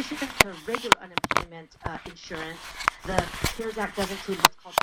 addition to regular unemployment uh, insurance, the CARES Act does include what's called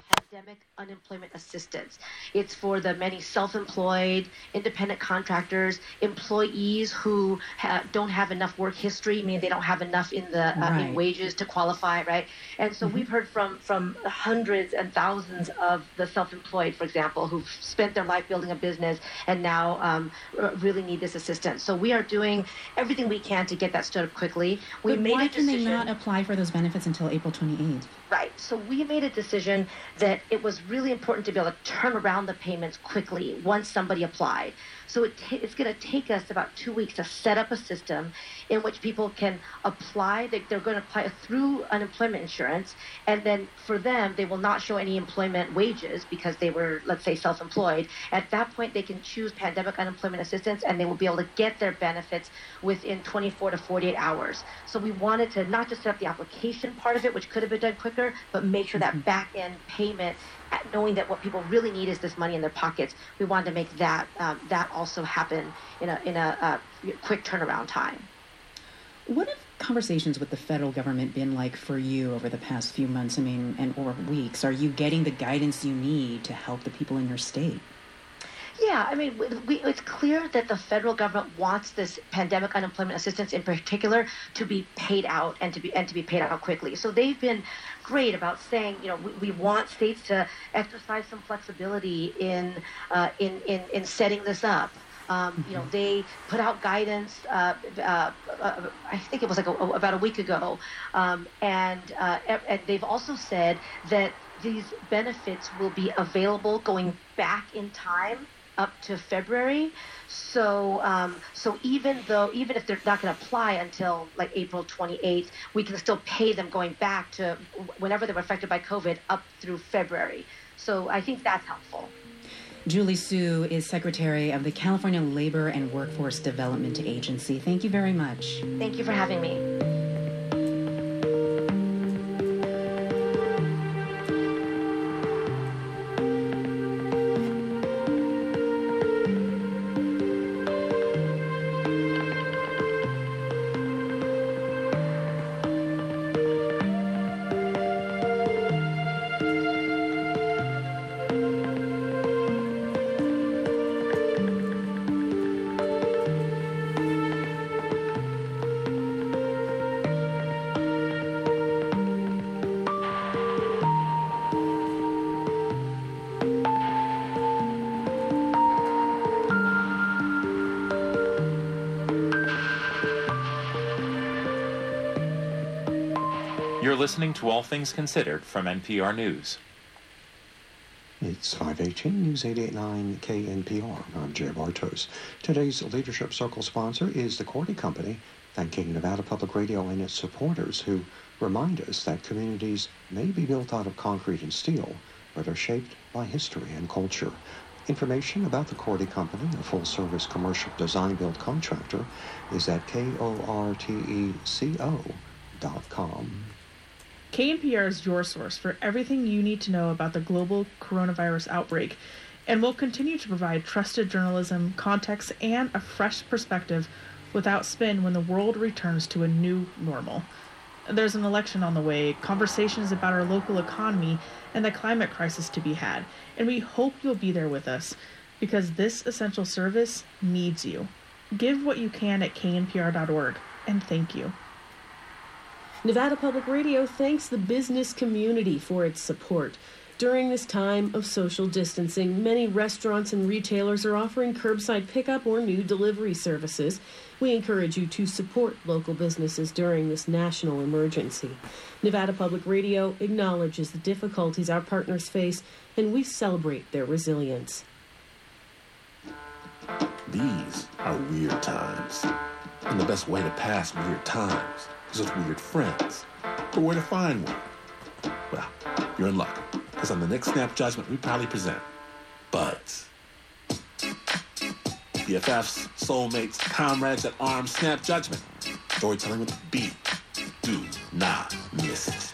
unemployment assistance. It's for the many self-employed, independent contractors, employees who ha- don't have enough work history, meaning they don't have enough in the uh, Right. in wages to qualify, right? And so we've heard from from hundreds and thousands of the self-employed, for example, who've spent their life building a business and now um, r- really need this assistance. So we are doing everything we can to get that stood up quickly. We But made why a can they not apply for those benefits until April 28th? Right. So we made a decision that it was really important to be able to turn around the payments quickly once somebody applied. So it ta- it's going to take us about two weeks to set up a system in which people can apply. They, they're going to apply through unemployment insurance, and then for them, they will not show any employment wages because they were, let's say, self-employed. At that point, they can choose pandemic unemployment assistance, and they will be able to get their benefits within 24 to 48 hours. So we wanted to not just set up the application part of it, which could have been done quicker, but make sure that back end payment, at knowing that what people really need is this money in their pockets. We wanted to make that um, that also happen in a in a uh, quick turnaround time. What have conversations with the federal government been like for you over the past few months? I mean, and or weeks? Are you getting the guidance you need to help the people in your state? Yeah, I mean, we, we, it's clear that the federal government wants this pandemic unemployment assistance, in particular, to be paid out and to be and to be paid out quickly. So they've been great about saying, you know, we, we want states to exercise some flexibility in uh, in, in in setting this up. Um, you know, they put out guidance. Uh, uh, uh, I think it was like a, about a week ago, um, and uh, and they've also said that these benefits will be available going back in time up to February. So, um, so even though, even if they're not going to apply until like April 28th, we can still pay them going back to whenever they were affected by COVID up through February. So I think that's helpful. Julie Su is Secretary of the California Labor and Workforce Development Agency. Thank you very much. Thank you for having me. Listening to All Things Considered from NPR News. It's 518 News 889 KNPR. I'm Jay Bartos. Today's Leadership Circle sponsor is the Korte Company, thanking Nevada Public Radio and its supporters who remind us that communities may be built out of concrete and steel, but are shaped by history and culture. Information about the Korte Company, a full-service commercial design-build contractor, is at K-O-R-T-E-C-O dot com. KNPR is your source for everything you need to know about the global coronavirus outbreak, and will continue to provide trusted journalism, context, and a fresh perspective without spin when the world returns to a new normal. There's an election on the way, conversations about our local economy, and the climate crisis to be had, and we hope you'll be there with us because this essential service needs you. Give what you can at knpr.org, and thank you. Nevada Public Radio thanks the business community for its support. During this time of social distancing, many restaurants and retailers are offering curbside pickup or new delivery services. We encourage you to support local businesses during this national emergency. Nevada Public Radio acknowledges the difficulties our partners face, and we celebrate their resilience. These are weird times. And the best way to pass weird times with weird friends. But where to find one? Well, you're in luck. Because on the next Snap Judgment, we proudly present Buds. BFFs, soulmates, comrades at arms, Snap Judgment. Storytelling with beat. Do not miss it.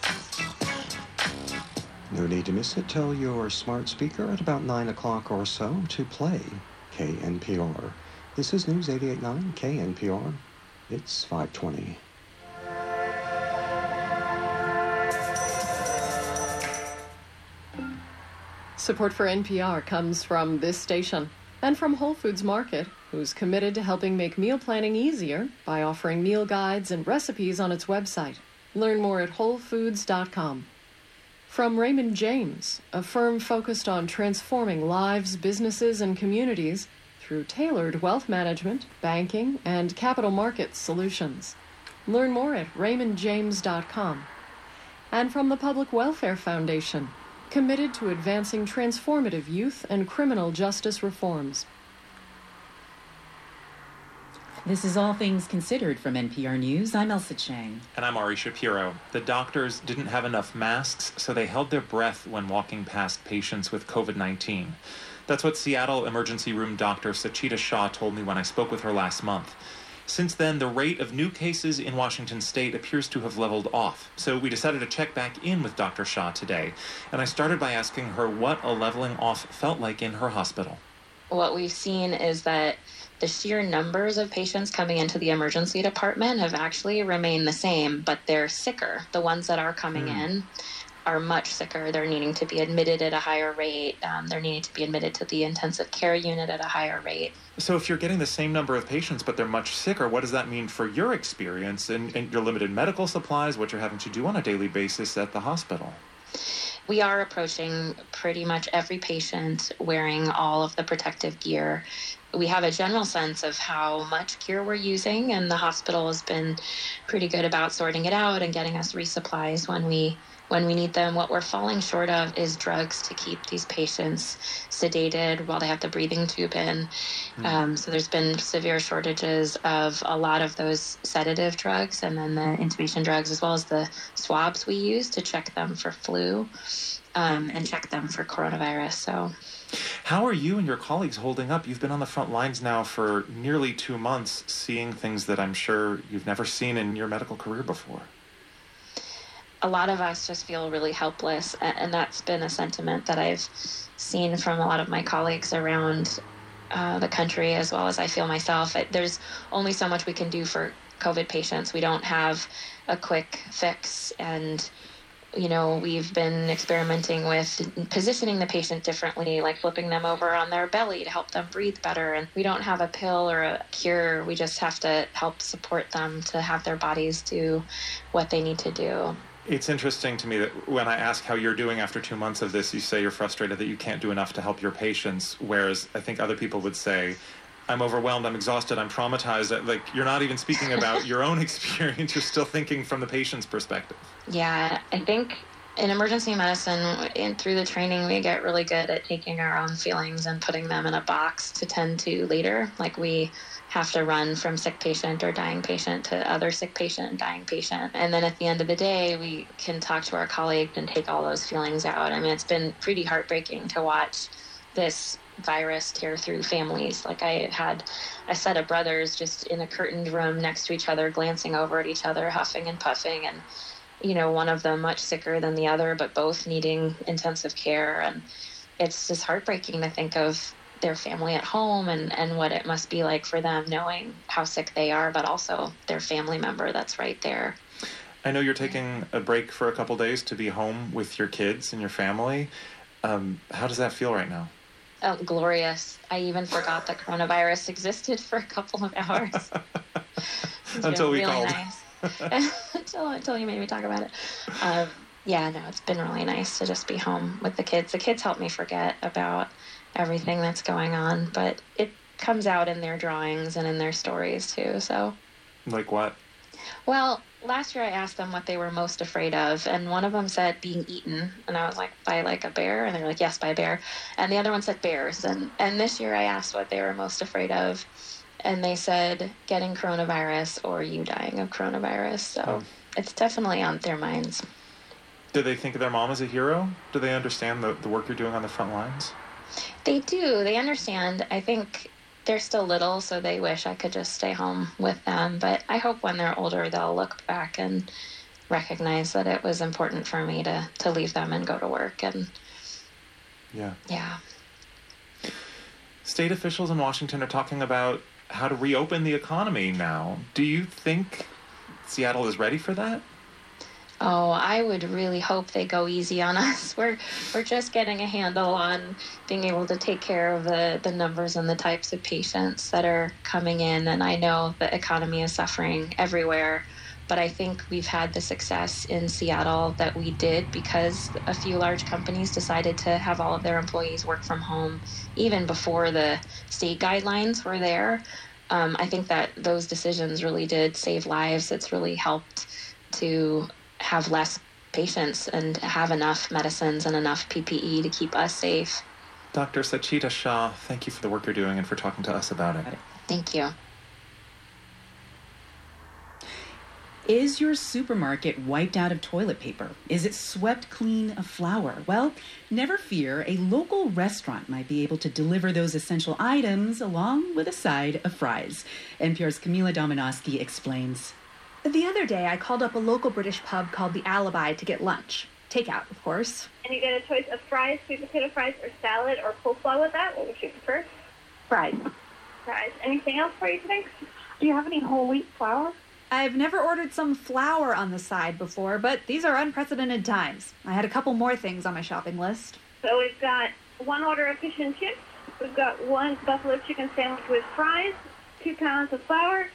No need to miss it. Tell your smart speaker at about 9 o'clock or so to play KNPR. This is News 889 KNPR. It's 520. Support for NPR comes from this station and from Whole Foods Market, who's committed to helping make meal planning easier by offering meal guides and recipes on its website. Learn more at wholefoods.com. From Raymond James, a firm focused on transforming lives, businesses, and communities through tailored wealth management, banking, and capital markets solutions. Learn more at raymondjames.com. And from the Public Welfare Foundation, committed to advancing transformative youth and criminal justice reforms. This is All Things Considered from NPR News. I'm Ailsa Chang. And I'm Ari Shapiro. The doctors didn't have enough masks, so they held their breath when walking past patients with COVID 19. That's what Seattle emergency room doctor Sachita Shah told me when I spoke with her last month. Since then, the rate of new cases in Washington state appears to have leveled off. So we decided to check back in with Dr. Shah today. And I started by asking her what a leveling off felt like in her hospital. What we've seen is that the sheer numbers of patients coming into the emergency department have actually remained the same, but they're sicker. The ones that are coming mm. in are much sicker. They're needing to be admitted at a higher rate. Um, they're needing to be admitted to the intensive care unit at a higher rate. So, if you're getting the same number of patients, but they're much sicker, what does that mean for your experience and, and your limited medical supplies, what you're having to do on a daily basis at the hospital? we are approaching pretty much every patient wearing all of the protective gear we have a general sense of how much gear we're using, and the hospital has been pretty good about sorting it out and getting us resupplies when we when we need them. What we're falling short of is drugs to keep these patients sedated while they have the breathing tube in. Mm. Um, so there's been severe shortages of a lot of those sedative drugs, and then the intubation drugs, as well as the swabs we use to check them for flu um, and check them for coronavirus. So how are you and your colleagues holding up? You've been on the front lines now for nearly two months, seeing things that I'm sure you've never seen in your medical career before. A lot of us just feel really helpless, and that's been a sentiment that I've seen from a lot of my colleagues around uh, the country, as well as I feel myself. There's only so much we can do for COVID patients. We don't have a quick fix, and you know, we've been experimenting with positioning the patient differently, like flipping them over on their belly to help them breathe better. And we don't have a pill or a cure. We just have to help support them to have their bodies do what they need to do. It's interesting to me that when I ask how you're doing after two months of this, you say you're frustrated that you can't do enough to help your patients. Whereas I think other people would say, I'm overwhelmed, I'm exhausted, I'm traumatized. Uh, like, you're not even speaking about your own experience, you're still thinking from the patient's perspective. Yeah, I think in emergency medicine and through the training we get really good at taking our own feelings and putting them in a box to tend to later like we have to run from sick patient or dying patient to other sick patient and dying patient and then at the end of the day we can talk to our colleague and take all those feelings out i mean it's been pretty heartbreaking to watch this virus tear through families. Like I had a set of brothers just in a curtained room next to each other, glancing over at each other, huffing and puffing, and you know, one of them much sicker than the other, but both needing intensive care. And it's just heartbreaking to think of their family at home and, and what it must be like for them knowing how sick they are, but also their family member that's right there. I know you're taking a break for a couple days to be home with your kids and your family. Um, how does that feel right now? Oh, glorious. I even forgot that coronavirus existed for a couple of hours. Until we really called. Nice. until until you made me talk about it. Um, yeah, no, it's been really nice to just be home with the kids. The kids help me forget about everything that's going on, but it comes out in their drawings and in their stories too. So, like what? Well, last year I asked them what they were most afraid of, and one of them said being eaten, and I was like, by like a bear, and they're like, yes, by a bear, and the other one said bears, and and this year I asked what they were most afraid of, and they said getting coronavirus or you dying of coronavirus. So oh. it's definitely on their minds. Do they think of their mom as a hero? Do they understand the, the work you're doing on the front lines? They do. They understand. I think they're still little, so they wish I could just stay home with them. But I hope when they're older, they'll look back and recognize that it was important for me to, to leave them and go to work. And yeah. Yeah. State officials in Washington are talking about how to reopen the economy now. Do you think Seattle is ready for that? Oh, I would really hope they go easy on us. We're we're just getting a handle on being able to take care of the, the numbers and the types of patients that are coming in. And I know the economy is suffering everywhere, but I think we've had the success in Seattle that we did because a few large companies decided to have all of their employees work from home even before the state guidelines were there. Um, I think that those decisions really did save lives. It's really helped to have less patients and have enough medicines and enough PPE to keep us safe. Dr. Sachita Shah, thank you for the work you're doing and for talking to us about it. Thank you. Is your supermarket wiped out of toilet paper? Is it swept clean of flour? Well, never fear, a local restaurant might be able to deliver those essential items along with a side of fries. NPR's Camila Domonoske explains. The other day, I called up a local British pub called The Alibi to get lunch. Takeout, of course. And you get a choice of fries, sweet potato fries, or salad, or coleslaw with that. What would you prefer? Fries. Fries. Anything else for you today? Do you have any whole wheat flour? I've never ordered some flour on the side before, but these are unprecedented times. I had a couple more things on my shopping list. So we've got one order of fish and chips. We've got one buffalo chicken sandwich with fries, two pounds of flour,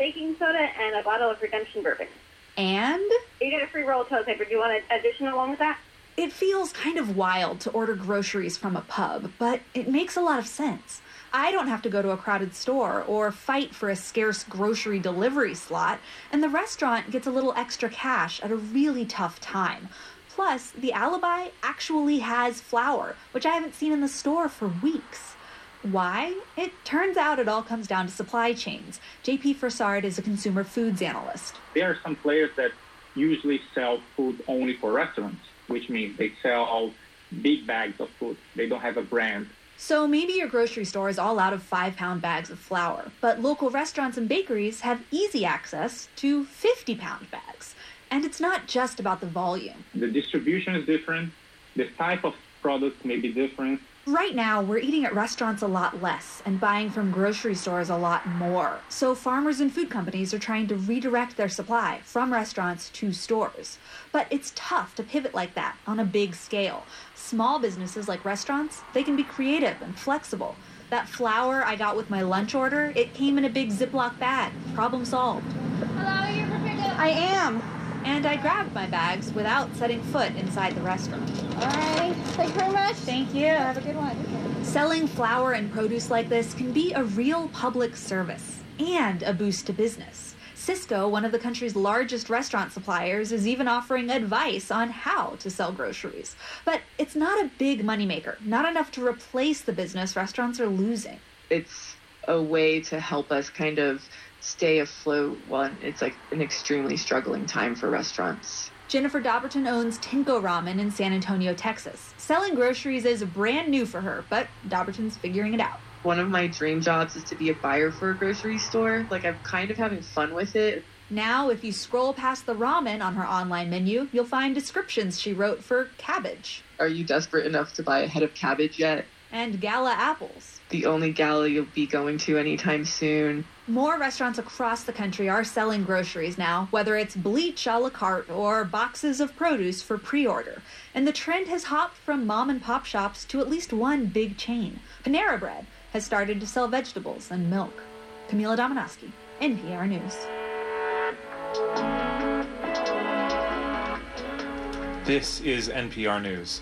baking soda, and a bottle of redemption bourbon. And? You get a free roll of toilet paper. Do you want an addition along with that? It feels kind of wild to order groceries from a pub, but it makes a lot of sense. I don't have to go to a crowded store or fight for a scarce grocery delivery slot, and the restaurant gets a little extra cash at a really tough time. Plus, the alibi actually has flour, which I haven't seen in the store for weeks. Why? It turns out it all comes down to supply chains. JP Frossard is a consumer foods analyst. There are some players that usually sell food only for restaurants, which means they sell big bags of food. They don't have a brand. So maybe your grocery store is all out of five pound bags of flour, but local restaurants and bakeries have easy access to 50 pound bags. And it's not just about the volume. The distribution is different, the type of product may be different. Right now, we're eating at restaurants a lot less and buying from grocery stores a lot more. So, farmers and food companies are trying to redirect their supply from restaurants to stores. But it's tough to pivot like that on a big scale. Small businesses like restaurants, they can be creative and flexible. That flour I got with my lunch order, it came in a big Ziploc bag. Problem solved. Hello, you're for pickup? I am. And I grabbed my bags without setting foot inside the restaurant. All right. Thank you very much. Thank you. Have a good one. Selling flour and produce like this can be a real public service and a boost to business. Sysco, one of the country's largest restaurant suppliers, is even offering advice on how to sell groceries. But it's not a big moneymaker, not enough to replace the business restaurants are losing. It's a way to help us kind of stay afloat when it's like an extremely struggling time for restaurants. Jennifer Dobbertin owns Tenko Ramen in San Antonio, Texas. Selling groceries is brand new for her, but Dobbertin's figuring it out one of my dream jobs is to be a buyer for a grocery store. Like, I'm kind of having fun with it. Now, if you scroll past the ramen on her online menu, you'll find descriptions she wrote for cabbage. Are you desperate enough to buy a head of cabbage yet? And gala apples. The only gala you'll be going to anytime soon. More restaurants across the country are selling groceries now, whether it's bleach a la carte or boxes of produce for pre order. And the trend has hopped from mom and pop shops to at least one big chain Panera Bread has started to sell vegetables and milk. Camila Domonoske, NPR News. This is NPR News.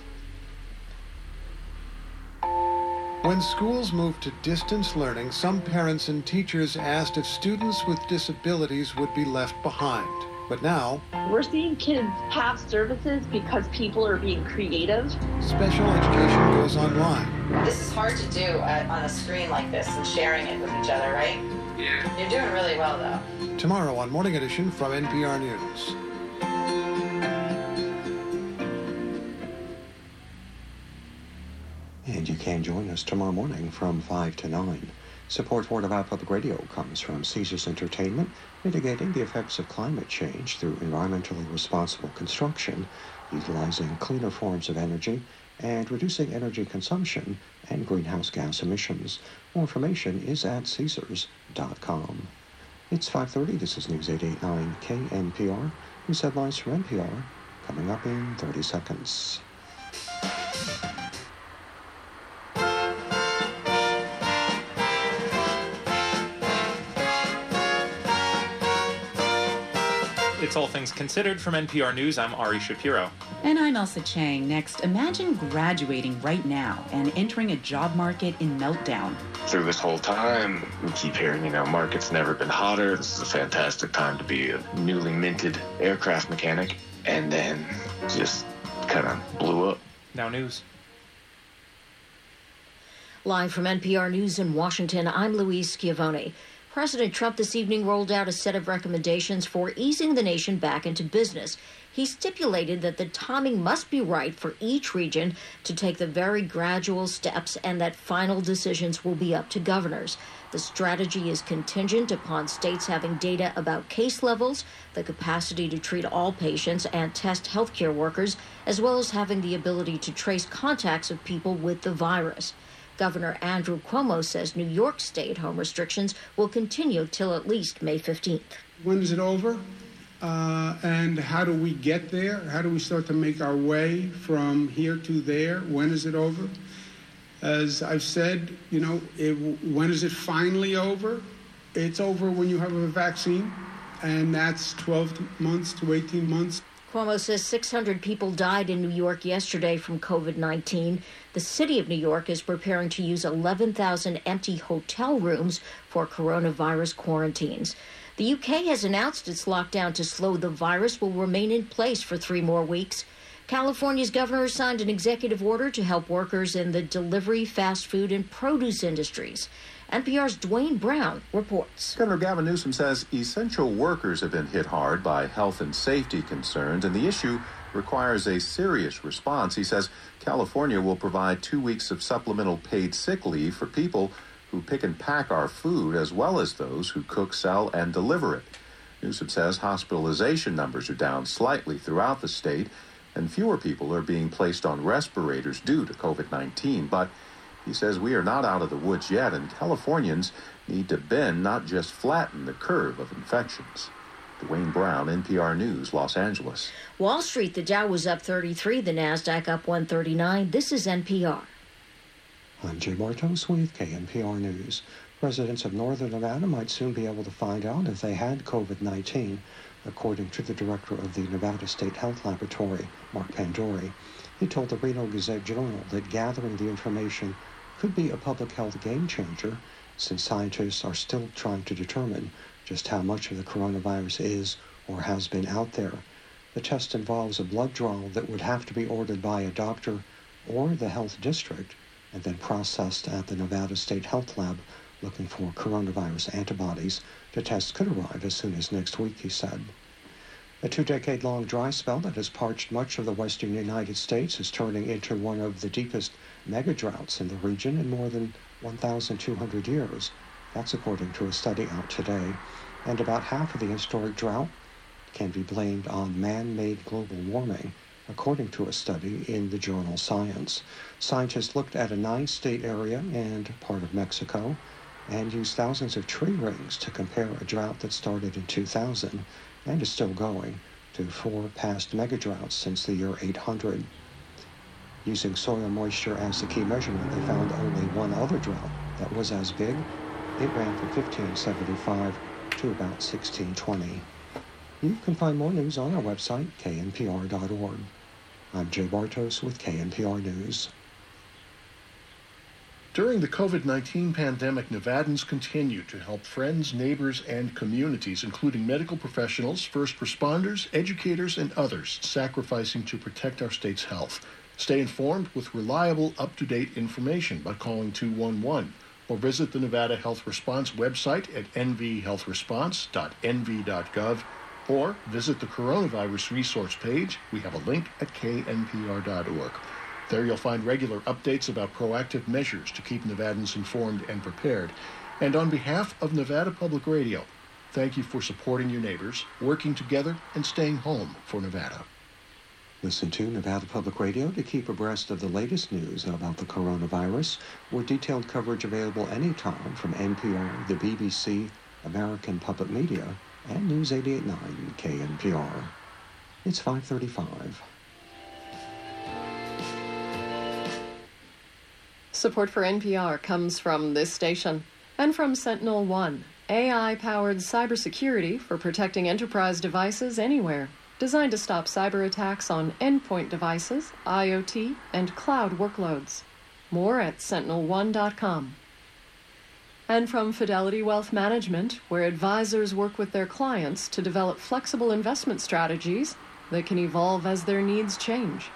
When schools moved to distance learning, some parents and teachers asked if students with disabilities would be left behind. But now, we're seeing kids have services because people are being creative. Special education goes online. This is hard to do at, on a screen like this and sharing it with each other, right? Yeah. You're doing really well, though. Tomorrow on Morning Edition from NPR News. And you can join us tomorrow morning from 5 to 9. Support for Nevada Public Radio comes from Caesars Entertainment, mitigating the effects of climate change through environmentally responsible construction, utilizing cleaner forms of energy, and reducing energy consumption and greenhouse gas emissions. More information is at Caesars.com. It's 5.30. This is News 889 KNPR. News headlines from NPR coming up in 30 seconds. It's All Things Considered from NPR News. I'm Ari Shapiro. And I'm Ailsa Chang. Next, imagine graduating right now and entering a job market in meltdown. Through this whole time, we keep hearing, you know, market's never been hotter. This is a fantastic time to be a newly minted aircraft mechanic. And then just kind of blew up. Now, news. Live from NPR News in Washington, I'm Louise Schiavone. President Trump this evening rolled out a set of recommendations for easing the nation back into business. He stipulated that the timing must be right for each region to take the very gradual steps and that final decisions will be up to governors. The strategy is contingent upon states having data about case levels, the capacity to treat all patients and test healthcare workers, as well as having the ability to trace contacts of people with the virus. Governor Andrew Cuomo says New York State home restrictions will continue till at least May 15th. When is it over? Uh, and how do we get there? How do we start to make our way from here to there? When is it over? As I've said, you know, it, when is it finally over? It's over when you have a vaccine, and that's 12 months to 18 months. Cuomo says 600 people died in New York yesterday from COVID 19. The city of New York is preparing to use 11,000 empty hotel rooms for coronavirus quarantines. The UK has announced its lockdown to slow the virus will remain in place for three more weeks. California's governor signed an executive order to help workers in the delivery, fast food, and produce industries. NPR's Dwane Brown reports. Governor Gavin Newsom says essential workers have been hit hard by health and safety concerns, and the issue requires a serious response. He says California will provide two weeks of supplemental paid sick leave for people who pick and pack our food, as well as those who cook, sell, and deliver it. Newsom says hospitalization numbers are down slightly throughout the state, and fewer people are being placed on respirators due to COVID 19. But he says we are not out of the woods yet, and Californians need to bend, not just flatten, the curve of infections. Dwane Brown, NPR News, Los Angeles. Wall Street, the Dow was up 33, the NASDAQ up 139. This is NPR. I'm Jay Bartos with KNPR News. Residents of northern Nevada might soon be able to find out if they had COVID 19, according to the director of the Nevada State Health Laboratory, Mark Pandori, He told the Reno Gazette Journal that gathering the information could be a public health game changer since scientists are still trying to determine just how much of the coronavirus is or has been out there. The test involves a blood draw that would have to be ordered by a doctor or the health district and then processed at the Nevada State Health Lab looking for coronavirus antibodies. The test could arrive as soon as next week, he said. A two decade long dry spell that has parched much of the western United States is turning into one of the deepest mega droughts in the region in more than 1,200 years. That's according to a study out today. And about half of the historic drought can be blamed on man made global warming, according to a study in the journal Science. Scientists looked at a nine state area and part of Mexico and used thousands of tree rings to compare a drought that started in 2000 and is still going to four past megadroughts since the year 800. Using soil moisture as the key measurement, they found only one other drought that was as big. It ran from 1575 to about 1620. You can find more news on our website, knpr.org. I'm Jay Bartos with KNPR News. During the COVID 19 pandemic, Nevadans continue to help friends, neighbors, and communities, including medical professionals, first responders, educators, and others, sacrificing to protect our state's health. Stay informed with reliable, up to date information by calling 211 or visit the Nevada Health Response website at nvhealthresponse.nv.gov or visit the coronavirus resource page. We have a link at knpr.org. There you'll find regular updates about proactive measures to keep Nevadans informed and prepared. And on behalf of Nevada Public Radio, thank you for supporting your neighbors, working together, and staying home for Nevada. Listen to Nevada Public Radio to keep abreast of the latest news about the coronavirus, with detailed coverage available anytime from NPR, the BBC, American Public Media, and News 889 KNPR. It's 535. Support for NPR comes from this station and from Sentinel One, AI powered cybersecurity for protecting enterprise devices anywhere, designed to stop cyber attacks on endpoint devices, IoT, and cloud workloads. More at sentinel1.com. And from Fidelity Wealth Management, where advisors work with their clients to develop flexible investment strategies that can evolve as their needs change.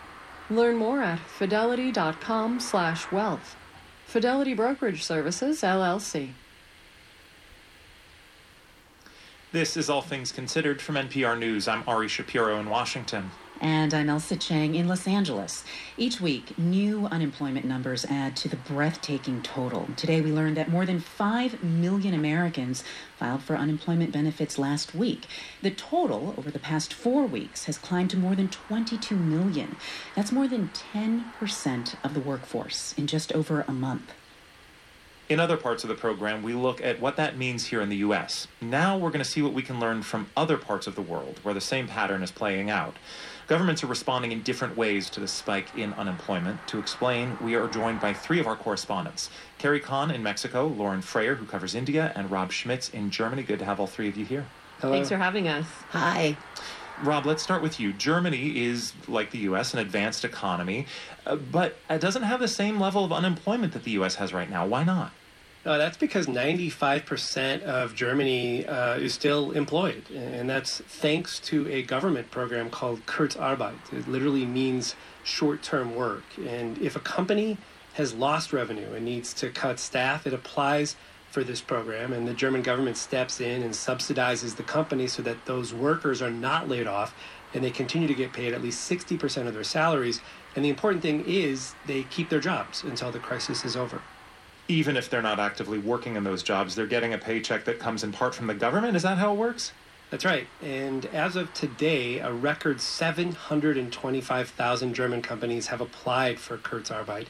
Learn more at fidelity.com slash wealth. Fidelity Brokerage Services, LLC. This is All Things Considered from NPR News. I'm Ari Shapiro in Washington. And I'm Ailsa Chang in Los Angeles. Each week, new unemployment numbers add to the breathtaking total. Today, we learned that more than 5 million Americans filed for unemployment benefits last week. The total over the past four weeks has climbed to more than 22 million. That's more than 10% of the workforce in just over a month. In other parts of the program, we look at what that means here in the U.S. Now we're going to see what we can learn from other parts of the world where the same pattern is playing out. Governments are responding in different ways to the spike in unemployment. To explain, we are joined by three of our correspondents Carrie Kahn in Mexico, Lauren Frayer, who covers India, and Rob Schmitz in Germany. Good to have all three of you here. Hello. Thanks for having us. Hi. Rob, let's start with you. Germany is, like the U.S., an advanced economy, uh, but it doesn't have the same level of unemployment that the U.S. has right now. Why not? Uh, that's because 95% of Germany uh, is still employed, and that's thanks to a government program called Kurzarbeit. It literally means short term work. And if a company has lost revenue and needs to cut staff, it applies for this program, and the German government steps in and subsidizes the company so that those workers are not laid off and they continue to get paid at least 60% of their salaries. And the important thing is they keep their jobs until the crisis is over even if they're not actively working in those jobs, they're getting a paycheck that comes in part from the government. Is that how it works? That's right. And as of today, a record 725,000 German companies have applied for Kurzarbeit.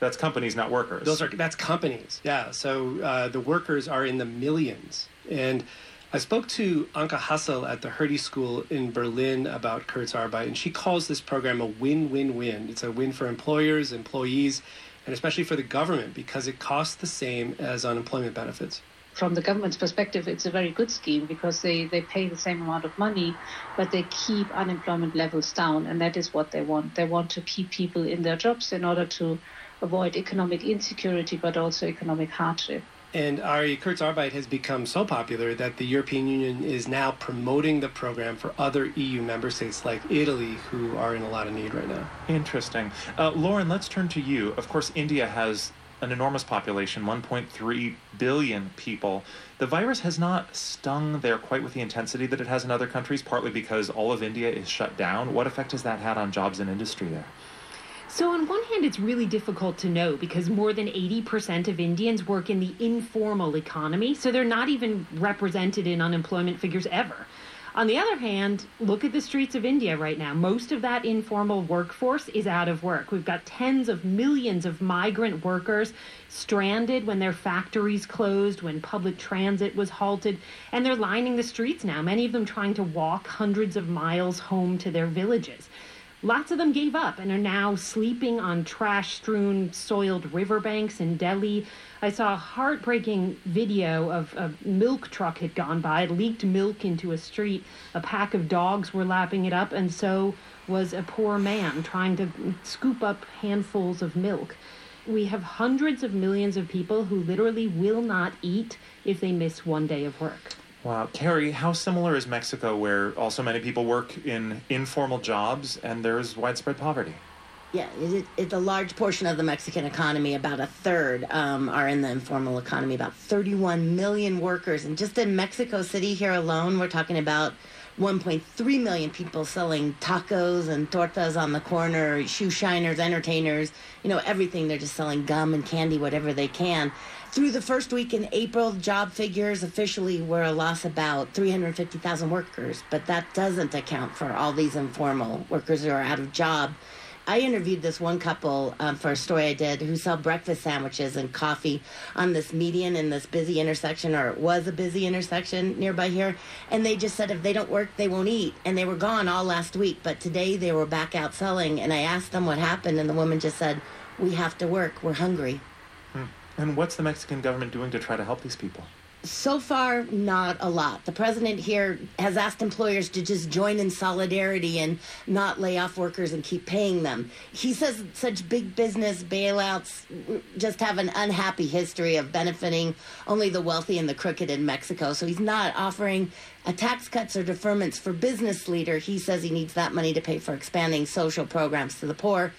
That's companies, not workers. Those are that's companies. Yeah. So uh, the workers are in the millions. And I spoke to Anke Hassel at the Hertie School in Berlin about Kurzarbeit, and she calls this program a win-win-win. It's a win for employers, employees, and especially for the government because it costs the same as unemployment benefits. From the government's perspective, it's a very good scheme because they, they pay the same amount of money, but they keep unemployment levels down, and that is what they want. They want to keep people in their jobs in order to avoid economic insecurity, but also economic hardship. And Ari Kurzarbeit has become so popular that the European Union is now promoting the program for other EU member states like Italy, who are in a lot of need right now. Interesting. Uh, Lauren, let's turn to you. Of course, India has an enormous population 1.3 billion people. The virus has not stung there quite with the intensity that it has in other countries, partly because all of India is shut down. What effect has that had on jobs and industry there? So, on one hand, it's really difficult to know because more than 80% of Indians work in the informal economy, so they're not even represented in unemployment figures ever. On the other hand, look at the streets of India right now. Most of that informal workforce is out of work. We've got tens of millions of migrant workers stranded when their factories closed, when public transit was halted, and they're lining the streets now, many of them trying to walk hundreds of miles home to their villages. Lots of them gave up and are now sleeping on trash strewn, soiled riverbanks in Delhi. I saw a heartbreaking video of a milk truck had gone by, it leaked milk into a street. A pack of dogs were lapping it up, and so was a poor man trying to scoop up handfuls of milk. We have hundreds of millions of people who literally will not eat if they miss one day of work. Wow. Carrie, how similar is Mexico, where also many people work in informal jobs and there's widespread poverty? Yeah, it, it's a large portion of the Mexican economy. About a third um, are in the informal economy. About 31 million workers, and just in Mexico City here alone, we're talking about 1.3 million people selling tacos and tortas on the corner, shoe shiners, entertainers, you know, everything. They're just selling gum and candy, whatever they can. Through the first week in April, job figures officially were a loss about 350,000 workers, but that doesn't account for all these informal workers who are out of job. I interviewed this one couple um, for a story I did who sell breakfast sandwiches and coffee on this median in this busy intersection, or it was a busy intersection nearby here. And they just said if they don't work, they won't eat. And they were gone all last week, but today they were back out selling. And I asked them what happened, and the woman just said, We have to work. We're hungry. And what's the Mexican government doing to try to help these people? So far, not a lot. The president here has asked employers to just join in solidarity and not lay off workers and keep paying them. He says such big business bailouts just have an unhappy history of benefiting only the wealthy and the crooked in Mexico. So he's not offering a tax cuts or deferments for business leader. He says he needs that money to pay for expanding social programs to the poor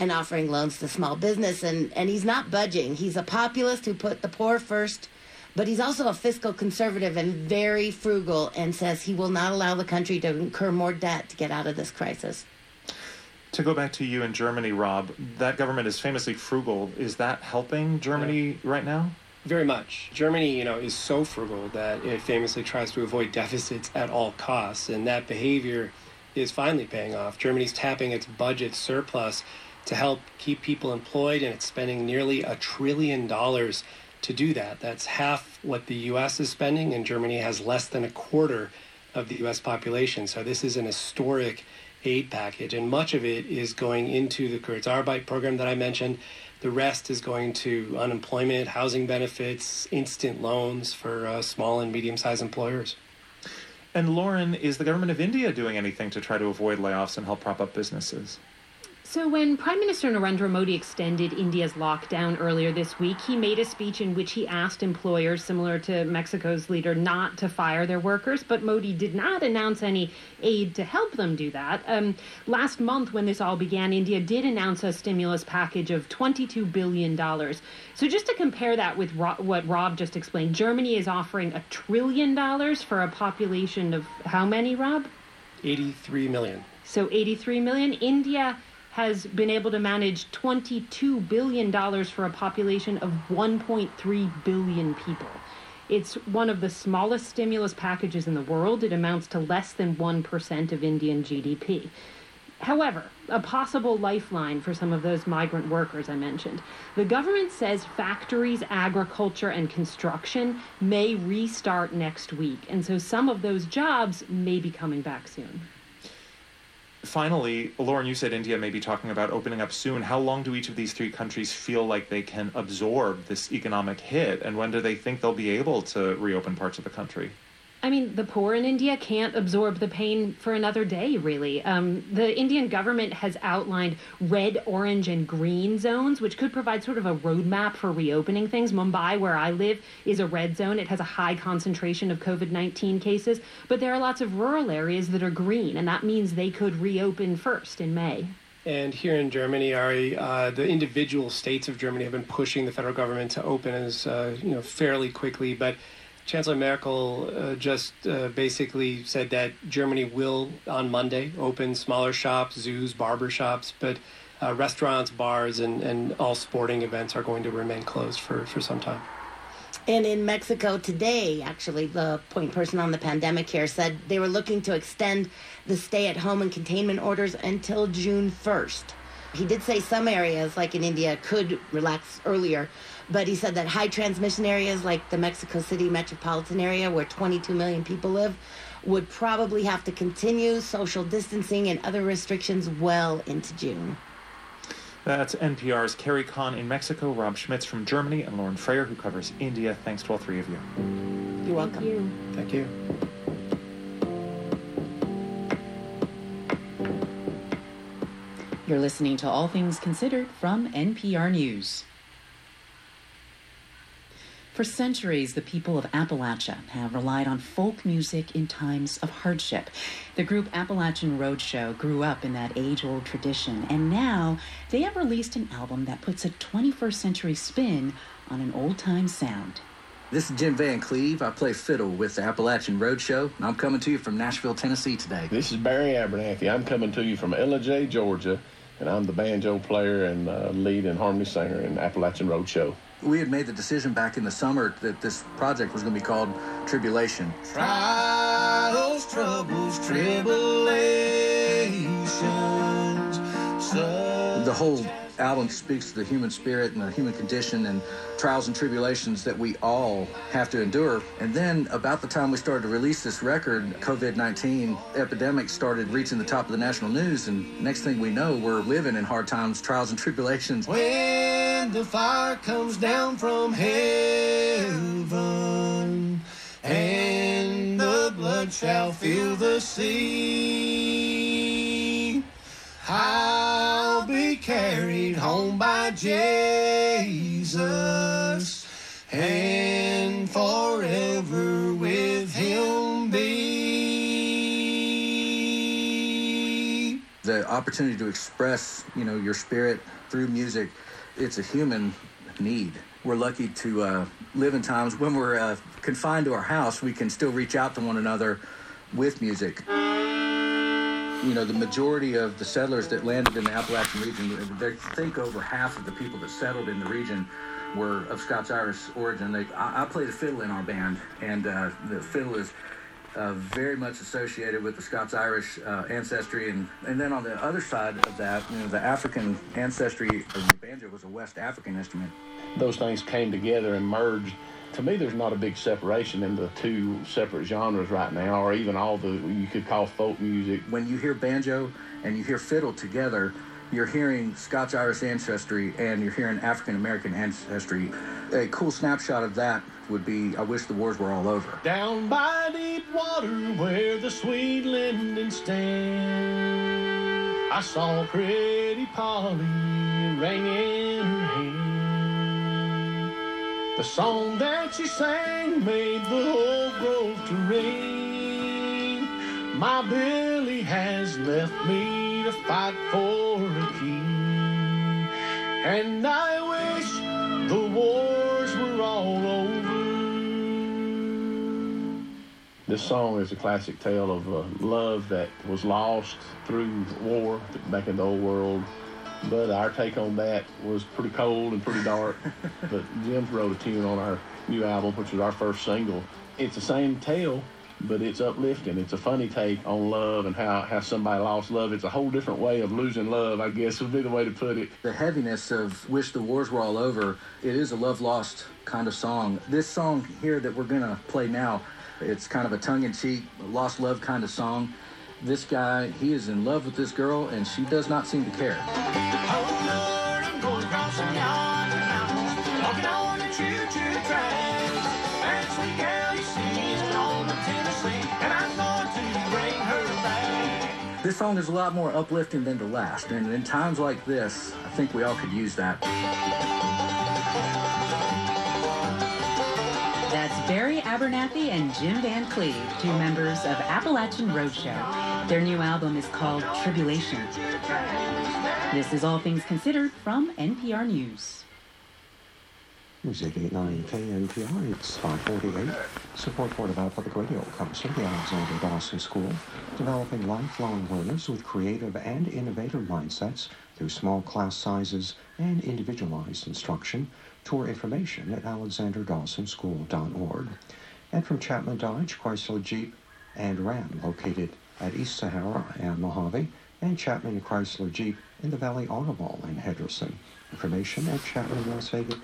and offering loans to small business. And, and he's not budging. He's a populist who put the poor first but he's also a fiscal conservative and very frugal and says he will not allow the country to incur more debt to get out of this crisis. To go back to you in Germany, Rob, that government is famously frugal. Is that helping Germany yeah. right now? Very much. Germany, you know, is so frugal that it famously tries to avoid deficits at all costs, and that behavior is finally paying off. Germany's tapping its budget surplus to help keep people employed, and it's spending nearly a trillion dollars to do that. That's half what the US is spending, and Germany has less than a quarter of the US population. So this is an historic aid package, and much of it is going into the Kurzarbeit program that I mentioned. The rest is going to unemployment, housing benefits, instant loans for uh, small and medium sized employers. And Lauren, is the government of India doing anything to try to avoid layoffs and help prop up businesses? So, when Prime Minister Narendra Modi extended India's lockdown earlier this week, he made a speech in which he asked employers, similar to Mexico's leader, not to fire their workers. But Modi did not announce any aid to help them do that. Um, last month, when this all began, India did announce a stimulus package of $22 billion. So, just to compare that with Ro- what Rob just explained, Germany is offering a trillion dollars for a population of how many, Rob? 83 million. So, 83 million. India has been able to manage $22 billion for a population of 1.3 billion people. It's one of the smallest stimulus packages in the world. It amounts to less than 1% of Indian GDP. However, a possible lifeline for some of those migrant workers I mentioned. The government says factories, agriculture, and construction may restart next week, and so some of those jobs may be coming back soon. Finally, Lauren, you said India may be talking about opening up soon. How long do each of these three countries feel like they can absorb this economic hit? And when do they think they'll be able to reopen parts of the country? I mean, the poor in India can't absorb the pain for another day, really. Um, the Indian government has outlined red, orange, and green zones, which could provide sort of a roadmap for reopening things. Mumbai, where I live, is a red zone. It has a high concentration of COVID 19 cases, but there are lots of rural areas that are green, and that means they could reopen first in May. And here in Germany, Ari, uh, the individual states of Germany have been pushing the federal government to open as uh, you know fairly quickly, but Chancellor Merkel uh, just uh, basically said that Germany will, on Monday, open smaller shops, zoos, barber shops, but uh, restaurants, bars, and, and all sporting events are going to remain closed for, for some time. And in Mexico today, actually, the point person on the pandemic here said they were looking to extend the stay at home and containment orders until June 1st. He did say some areas, like in India, could relax earlier, but he said that high transmission areas like the Mexico City metropolitan area, where 22 million people live, would probably have to continue social distancing and other restrictions well into June. That's NPR's Carrie Kahn in Mexico, Rob Schmitz from Germany, and Lauren Frayer, who covers India. Thanks to all three of you. You're welcome. Thank you. Thank you. You're listening to All Things Considered from NPR News. For centuries, the people of Appalachia have relied on folk music in times of hardship. The group Appalachian Roadshow grew up in that age old tradition, and now they have released an album that puts a 21st century spin on an old time sound. This is Jim Van Cleve. I play fiddle with the Appalachian Roadshow, and I'm coming to you from Nashville, Tennessee today. This is Barry Abernathy. I'm coming to you from Ellijay, Georgia and I'm the banjo player and uh, lead and harmony singer in Appalachian Roadshow. We had made the decision back in the summer that this project was going to be called Tribulation. Trials, troubles, tribulations, The whole album speaks to the human spirit and the human condition and trials and tribulations that we all have to endure. And then, about the time we started to release this record, COVID 19 epidemic started reaching the top of the national news. And next thing we know, we're living in hard times, trials and tribulations. When the fire comes down from heaven and the blood shall fill the sea, I'll be carried home by Jesus and forever with him be. The opportunity to express, you know, your spirit through music, it's a human need. We're lucky to uh, live in times when we're uh, confined to our house, we can still reach out to one another with music. You know, the majority of the settlers that landed in the Appalachian region, they think over half of the people that settled in the region were of Scots-Irish origin. They, I, I play the fiddle in our band, and uh, the fiddle is uh, very much associated with the Scots-Irish uh, ancestry, and, and then on the other side of that, you know, the African ancestry of the banjo was a West African instrument. Those things came together and merged. To me, there's not a big separation in the two separate genres right now, or even all the you could call folk music. When you hear banjo and you hear fiddle together, you're hearing Scots Irish ancestry and you're hearing African American ancestry. A cool snapshot of that would be I wish the wars were all over. Down by deep water where the sweet linden stand, I saw pretty Polly ringing. The song that she sang made the whole grove to ring. My Billy has left me to fight for a king, and I wish the wars were all over. This song is a classic tale of uh, love that was lost through war back in the old world. But our take on that was pretty cold and pretty dark. but Jim wrote a tune on our new album, which was our first single. It's the same tale, but it's uplifting. It's a funny take on love and how, how somebody lost love. It's a whole different way of losing love, I guess would be the way to put it. The heaviness of Wish the Wars Were All Over, it is a love lost kind of song. This song here that we're going to play now, it's kind of a tongue in cheek, lost love kind of song. This guy, he is in love with this girl, and she does not seem to care. This song is a lot more uplifting than the last, and in times like this, I think we all could use that. Barry Abernathy and Jim Van Cleve, two members of Appalachian Roadshow. Their new album is called Tribulation. This is All Things Considered from NPR News. News 889 KNPR, it's 548. Support for Nevada Public Radio comes from the Alexander Dawson School, developing lifelong learners with creative and innovative mindsets through small class sizes and individualized instruction. Tour information at alexanderdawsonschool.org. And from Chapman Dodge, Chrysler Jeep, and Ram, located at East Sahara and Mojave, and Chapman Chrysler Jeep in the Valley Automall in Henderson. Information at chapmanlasvegas.com.